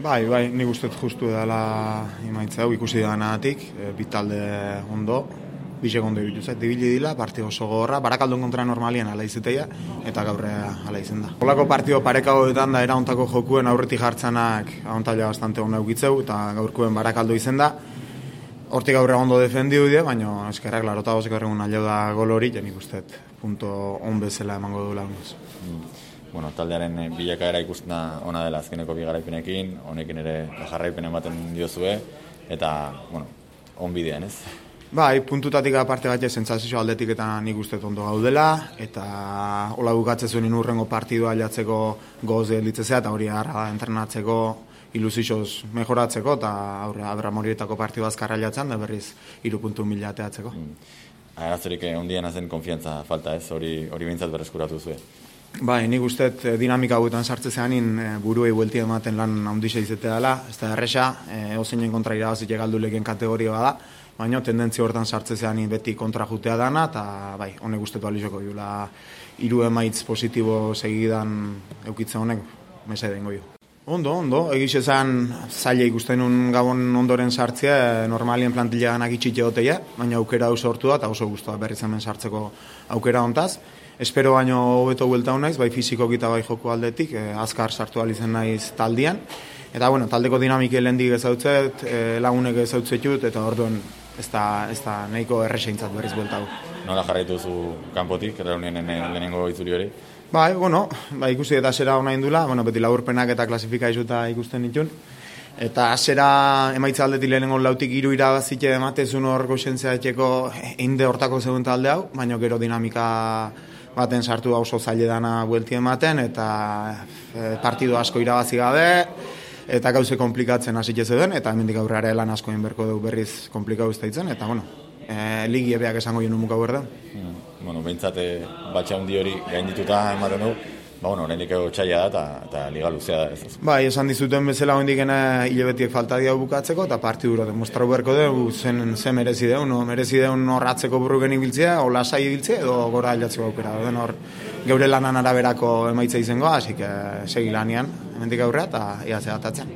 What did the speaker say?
Bai, bai, nik uste justu dela imaitza hau ikusi danatik, e, bitalde ondo, bi segundu ditu zait, dibili dila, partio oso gogorra, barakaldon kontra normalien ala izatea, eta gaurre ala izen da. Holako partio parekagoetan da, erauntako jokuen aurretik jartzanak aontalia bastante hona eukitzeu, eta gaurkuen barakaldo izen da, Hortik gaur ondo defendiu die, baina eskerrak larota gozeko erregun aileu da gol hori, jenik uste, punto on bezala emango du lagunez. Mm. Bueno, taldearen eh, bilakaera ikusten ona dela azkeneko bigaraipenekin, honekin ere jarraipen ematen diozue, eta, bueno, on bidean, ez? Bai, puntutatik aparte bat sentsazio aldetik eta nik uste ondo gaudela, eta hola bukatze zuen inurrengo partidua aliatzeko goz gelditzea, eta hori harra entrenatzeko ilusioz mejoratzeko, eta aurre abra morietako partidu azkarra da berriz irupuntu mila teatzeko. Mm. Arazorik ondien azen konfiantza falta ez, hori, hori bintzat berreskuratu zuen. Bai, nik uste eh, dinamika hauetan sartze zeanin e, buruei buelti ematen lan handixa izate dela, ez da erresa, e, ozeinen kontra irabazik egaldu legen kategoria bada, baina tendentzia hortan sartze zean beti kontra jutea dana, eta bai, honek ustetu alizoko jula iru emaitz positibo segidan eukitza honek, mesa edengo jo. Ondo, ondo, egiz esan zaila ikusten un gabon ondoren sartzea, normalien plantilla ganak itxite baina aukera hau sortu da, eta oso guztua berri hemen sartzeko aukera ontaz. Espero baino hobeto buelta honaiz, bai fiziko gita bai joko aldetik, eh, azkar sartu alizen naiz taldian. Eta bueno, taldeko dinamike lehendik ezautzet, eh, lagunek ezautzetut, eta orduan ez da, ez da nahiko errexeintzat berriz buelta Nola jarraitu zu kanpotik, reunien lehenengo itzuri hori? Bai, bueno, ba, ikusi eta zera hona indula, bueno, beti laurpenak eta klasifika izuta ikusten ditun. Eta zera emaitza aldetik lehenengo lautik iru irabazite ematezun hor goxentzea etxeko einde hortako zegoen talde hau, baina gero dinamika baten sartu oso zaile dana buelti ematen, eta e, partidu asko irabazi gabe, eta gauze komplikatzen hasi zeuden eta hemendik aurrera lan asko berko dugu berriz komplikatu iztaitzen, eta bueno, e, ligi ebeak esango jonu muka berda. Mm, bueno, behintzate batxa hundi hori gaindituta ematen du, ba, bueno, horrendik ego txaila da, eta liga luzea da ez. Bai, esan dizuten bezala hondik hilebetiek falta dia bukatzeko, eta parti duro demostrau berko dugu zen, zen merezi deun, no? merezi deun horratzeko burru geni biltzea, o lasai biltzea, edo gora aldatzeko aukera. Den hor, geure lanan araberako emaitza izango, hasi que segi lanian, hemendik aurrea, eta ia zehatatzen.